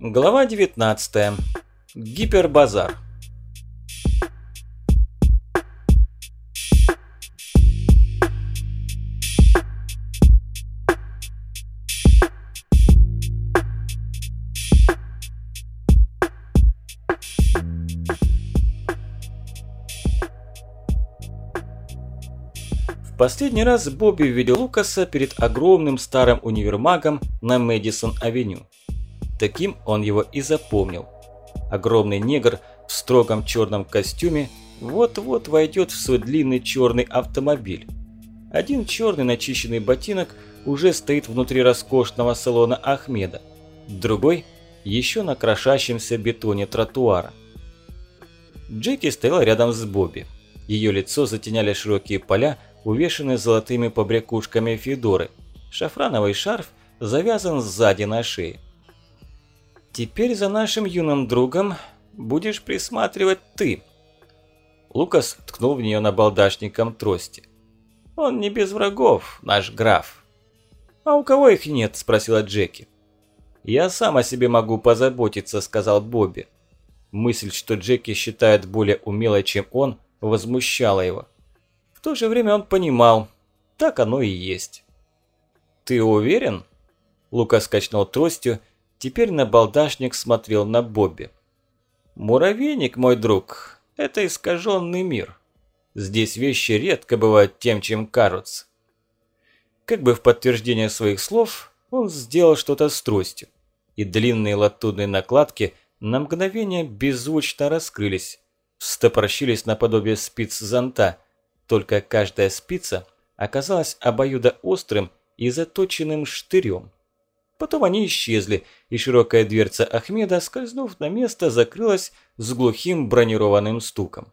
Глава 19. Гипербазар. Последний раз Бобби видел Лукаса перед огромным старым универмагом на Мэдисон-авеню. Таким он его и запомнил. Огромный негр в строгом черном костюме вот-вот войдет в свой длинный черный автомобиль. Один черный начищенный ботинок уже стоит внутри роскошного салона Ахмеда, другой еще на крошащемся бетоне тротуара. Джеки стояла рядом с Бобби. Ее лицо затеняли широкие поля, увешанные золотыми побрякушками Федоры. Шафрановый шарф завязан сзади на шее. Теперь за нашим юным другом будешь присматривать ты. Лукас ткнул в нее набалдашником трости. Он не без врагов, наш граф. А у кого их нет? Спросила Джеки. Я сам о себе могу позаботиться, сказал Бобби. Мысль, что Джеки считает более умелой, чем он, возмущала его. В то же время он понимал, так оно и есть. «Ты уверен?» Лукас качнул тростью Теперь на балдашник смотрел на Бобби. «Муравейник, мой друг, это искаженный мир. Здесь вещи редко бывают тем, чем кажутся». Как бы в подтверждение своих слов, он сделал что-то с тростью, и длинные латунные накладки на мгновение беззвучно раскрылись, встопорщились наподобие спиц зонта, только каждая спица оказалась обоюдоострым и заточенным штырем. Потом они исчезли, и широкая дверца Ахмеда, скользнув на место, закрылась с глухим бронированным стуком.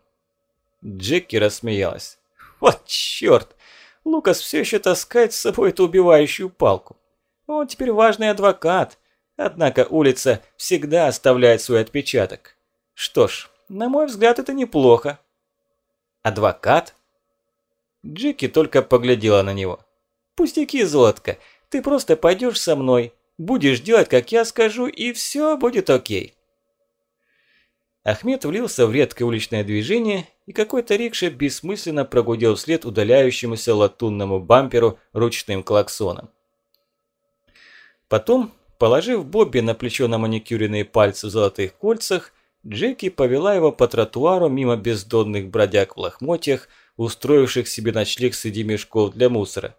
Джеки рассмеялась. «Вот черт! Лукас все еще таскает с собой эту убивающую палку. Он теперь важный адвокат, однако улица всегда оставляет свой отпечаток. Что ж, на мой взгляд, это неплохо». «Адвокат?» Джеки только поглядела на него. «Пустяки, золотко, ты просто пойдешь со мной, будешь делать, как я скажу, и все будет окей. Ахмед влился в редкое уличное движение, и какой-то рикша бессмысленно прогудел вслед удаляющемуся латунному бамперу ручным клаксоном. Потом, положив Бобби на плечо на маникюренные пальцы в золотых кольцах, Джеки повела его по тротуару мимо бездонных бродяг в лохмотьях, устроивших себе ночлег среди мешков для мусора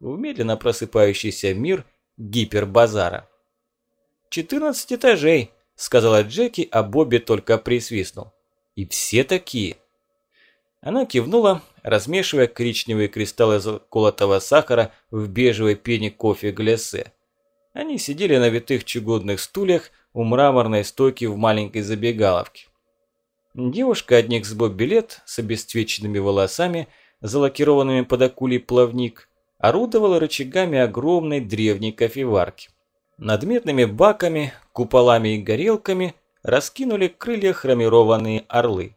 в медленно просыпающийся мир гипербазара. «Четырнадцать этажей», – сказала Джеки, а Бобби только присвистнул. «И все такие». Она кивнула, размешивая коричневые кристаллы заколотого сахара в бежевой пене кофе глясе. Они сидели на витых чугунных стульях у мраморной стойки в маленькой забегаловке. Девушка одних с Бобби лет, с обесцвеченными волосами, залакированными под акулий плавник, орудовала рычагами огромной древней кофеварки. Над медными баками, куполами и горелками раскинули крылья хромированные орлы.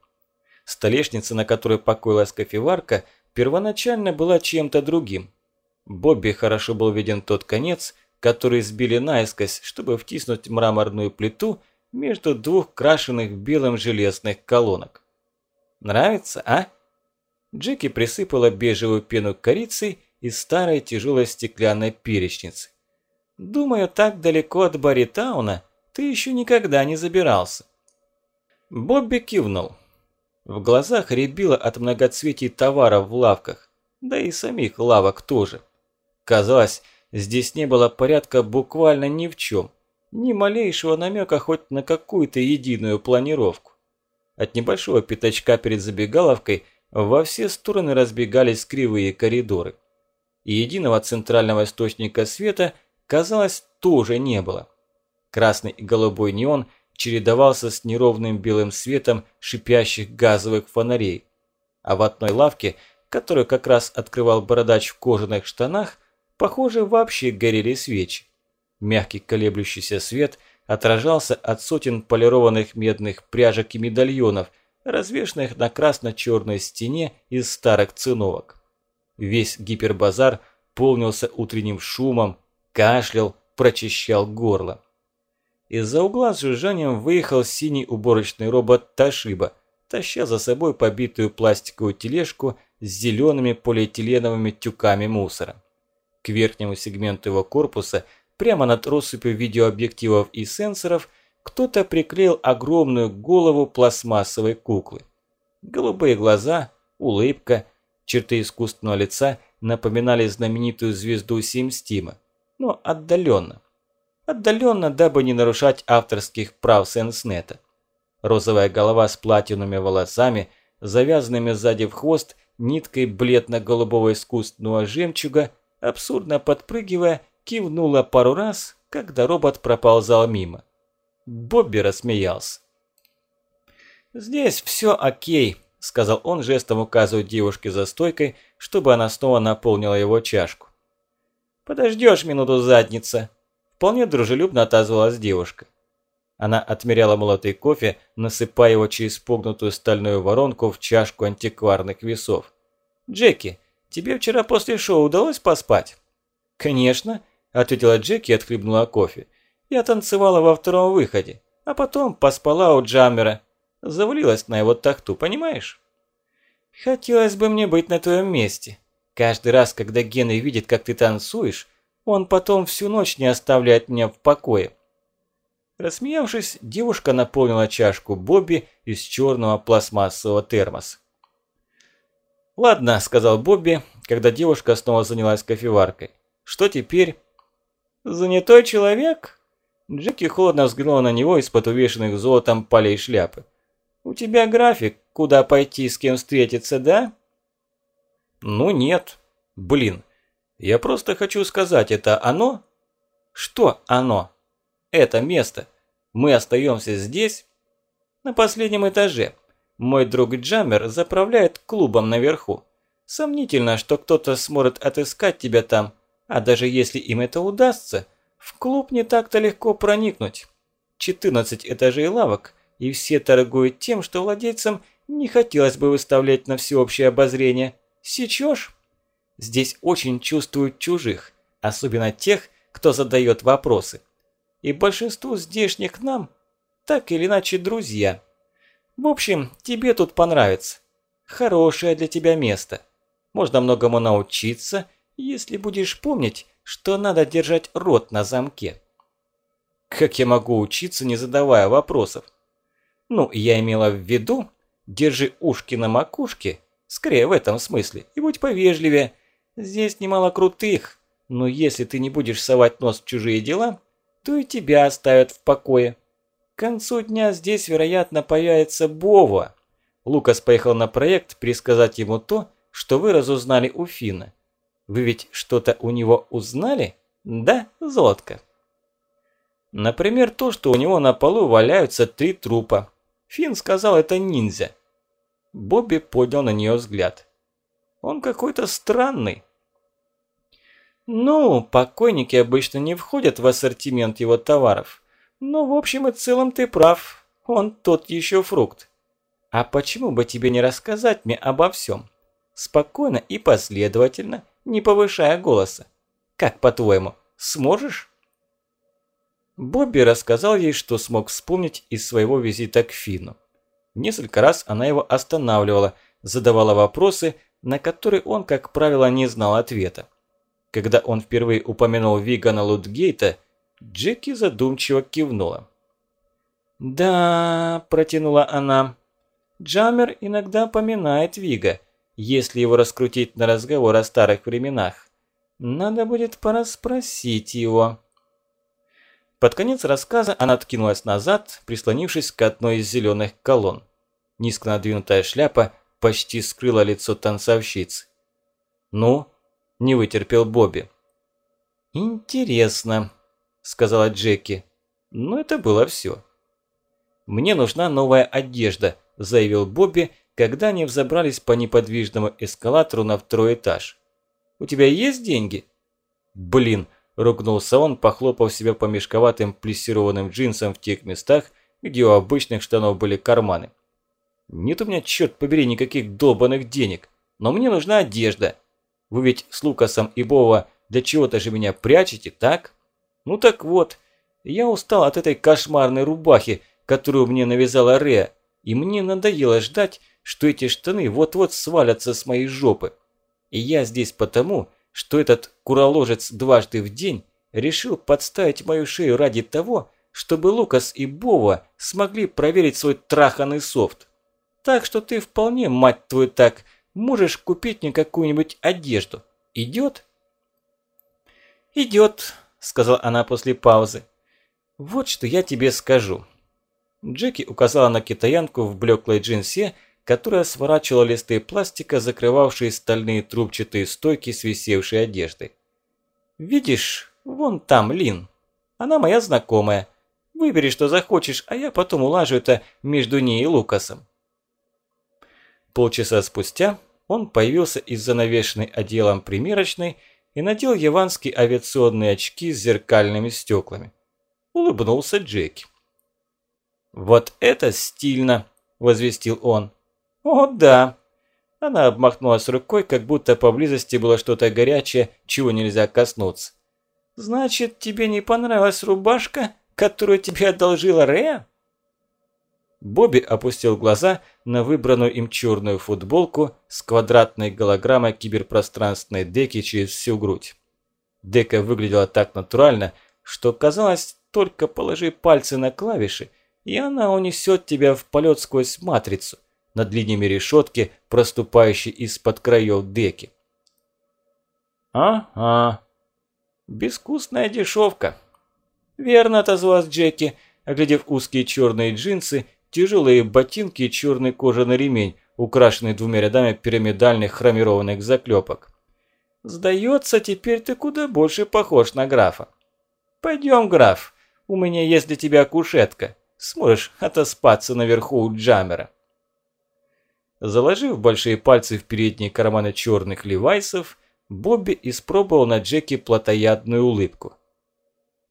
Столешница, на которой покоилась кофеварка, первоначально была чем-то другим. Бобби хорошо был виден тот конец, который сбили наискось, чтобы втиснуть мраморную плиту между двух крашенных белым железных колонок. «Нравится, а?» Джеки присыпала бежевую пену корицей из старой тяжелой стеклянной перечницы. Думаю, так далеко от Баритауна ты еще никогда не забирался. Бобби кивнул. В глазах рябило от многоцветий товаров в лавках, да и самих лавок тоже. Казалось, здесь не было порядка буквально ни в чем, ни малейшего намека хоть на какую-то единую планировку. От небольшого пятачка перед забегаловкой во все стороны разбегались кривые коридоры и единого центрального источника света, казалось, тоже не было. Красный и голубой неон чередовался с неровным белым светом шипящих газовых фонарей. А в одной лавке, которую как раз открывал бородач в кожаных штанах, похоже, вообще горели свечи. Мягкий колеблющийся свет отражался от сотен полированных медных пряжек и медальонов, развешанных на красно-черной стене из старых циновок. Весь гипербазар полнился утренним шумом, кашлял, прочищал горло. Из-за угла с жужжанием выехал синий уборочный робот Ташиба, таща за собой побитую пластиковую тележку с зелеными полиэтиленовыми тюками мусора. К верхнему сегменту его корпуса, прямо над россыпью видеообъективов и сенсоров, кто-то приклеил огромную голову пластмассовой куклы. Голубые глаза, улыбка, черты искусственного лица напоминали знаменитую звезду Симстима, но отдаленно. Отдаленно, дабы не нарушать авторских прав Сенснета. Розовая голова с платиновыми волосами, завязанными сзади в хвост ниткой бледно-голубого искусственного жемчуга, абсурдно подпрыгивая, кивнула пару раз, когда робот проползал мимо. Бобби рассмеялся. «Здесь все окей», – сказал он, жестом указывая девушке за стойкой, чтобы она снова наполнила его чашку. «Подождешь минуту, задница», – вполне дружелюбно отозвалась девушка. Она отмеряла молотый кофе, насыпая его через погнутую стальную воронку в чашку антикварных весов. «Джеки, тебе вчера после шоу удалось поспать?» «Конечно», – ответила Джеки и отхлебнула кофе. «Я танцевала во втором выходе, а потом поспала у Джаммера. Завалилась на его тахту, понимаешь?» «Хотелось бы мне быть на твоем месте. Каждый раз, когда Генри видит, как ты танцуешь, он потом всю ночь не оставляет меня в покое. Рассмеявшись, девушка наполнила чашку Бобби из черного пластмассового термоса. «Ладно», – сказал Бобби, когда девушка снова занялась кофеваркой. «Что теперь?» «Занятой человек?» Джеки холодно взглянула на него из-под увешанных золотом полей шляпы. «У тебя график, куда пойти, с кем встретиться, да?» «Ну нет. Блин. Я просто хочу сказать, это оно?» «Что оно?» это место. Мы остаемся здесь, на последнем этаже. Мой друг Джаммер заправляет клубом наверху. Сомнительно, что кто-то сможет отыскать тебя там, а даже если им это удастся, в клуб не так-то легко проникнуть. 14 этажей лавок, и все торгуют тем, что владельцам не хотелось бы выставлять на всеобщее обозрение. Сечешь? Здесь очень чувствуют чужих, особенно тех, кто задает вопросы и большинству здешних нам так или иначе друзья. В общем, тебе тут понравится. Хорошее для тебя место. Можно многому научиться, если будешь помнить, что надо держать рот на замке. Как я могу учиться, не задавая вопросов? Ну, я имела в виду, держи ушки на макушке, скорее в этом смысле, и будь повежливее. Здесь немало крутых, но если ты не будешь совать нос в чужие дела, то и тебя оставят в покое. К концу дня здесь, вероятно, появится Бова. Лукас поехал на проект пересказать ему то, что вы разузнали у Фина. Вы ведь что-то у него узнали? Да, Золотко? Например, то, что у него на полу валяются три трупа. Фин сказал, это ниндзя. Бобби поднял на нее взгляд. Он какой-то странный. Ну, покойники обычно не входят в ассортимент его товаров. Но в общем и целом ты прав, он тот еще фрукт. А почему бы тебе не рассказать мне обо всем? Спокойно и последовательно, не повышая голоса. Как по-твоему, сможешь? Бобби рассказал ей, что смог вспомнить из своего визита к Фину. Несколько раз она его останавливала, задавала вопросы, на которые он, как правило, не знал ответа. Когда он впервые упомянул Вигана Лутгейта, Джеки задумчиво кивнула. «Да», – протянула она, – «Джаммер иногда поминает Вига, если его раскрутить на разговор о старых временах. Надо будет порасспросить его». Под конец рассказа она откинулась назад, прислонившись к одной из зеленых колонн. Низко надвинутая шляпа почти скрыла лицо танцовщицы. «Ну, не вытерпел Бобби. «Интересно», – сказала Джеки. Но это было все. «Мне нужна новая одежда», – заявил Бобби, когда они взобрались по неподвижному эскалатору на второй этаж. «У тебя есть деньги?» «Блин», – ругнулся он, похлопав себя по мешковатым плессированным джинсам в тех местах, где у обычных штанов были карманы. «Нет у меня, черт побери, никаких долбанных денег, но мне нужна одежда». Вы ведь с Лукасом и Бова для чего-то же меня прячете, так? Ну так вот, Я устал от этой кошмарной рубахи, которую мне навязала Реа, и мне надоело ждать, что эти штаны вот-вот свалятся с моей жопы. И я здесь потому, что этот куроложец дважды в день решил подставить мою шею ради того, чтобы Лукас и Бова смогли проверить свой траханный софт. Так что ты вполне, мать твою, так, можешь купить мне какую-нибудь одежду. Идет? Идет, сказала она после паузы. Вот что я тебе скажу. Джеки указала на китаянку в блеклой джинсе, которая сворачивала листы пластика, закрывавшие стальные трубчатые стойки с висевшей одеждой. «Видишь, вон там Лин. Она моя знакомая. Выбери, что захочешь, а я потом улажу это между ней и Лукасом». Полчаса спустя он появился из занавешенной одеялом примерочной и надел яванские авиационные очки с зеркальными стеклами. Улыбнулся Джеки. «Вот это стильно!» – возвестил он. «О, да!» Она обмахнулась рукой, как будто поблизости было что-то горячее, чего нельзя коснуться. «Значит, тебе не понравилась рубашка, которую тебе одолжила Рея?» Бобби опустил глаза на выбранную им черную футболку с квадратной голограммой киберпространственной деки через всю грудь. Дека выглядела так натурально, что казалось, только положи пальцы на клавиши, и она унесет тебя в полет сквозь матрицу – над линиями решетки, проступающей из-под краев деки. «Ага, безвкусная дешевка». «Верно», – отозвалась Джеки, оглядев узкие черные джинсы, тяжелые ботинки и черный кожаный ремень, украшенный двумя рядами пирамидальных хромированных заклепок. «Сдается, теперь ты куда больше похож на графа». «Пойдем, граф, у меня есть для тебя кушетка. Сможешь отоспаться наверху у Джамера». Заложив большие пальцы в передние карманы черных левайсов, Бобби испробовал на Джеки плотоядную улыбку.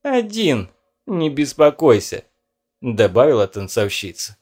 «Один, не беспокойся», – добавила танцовщица.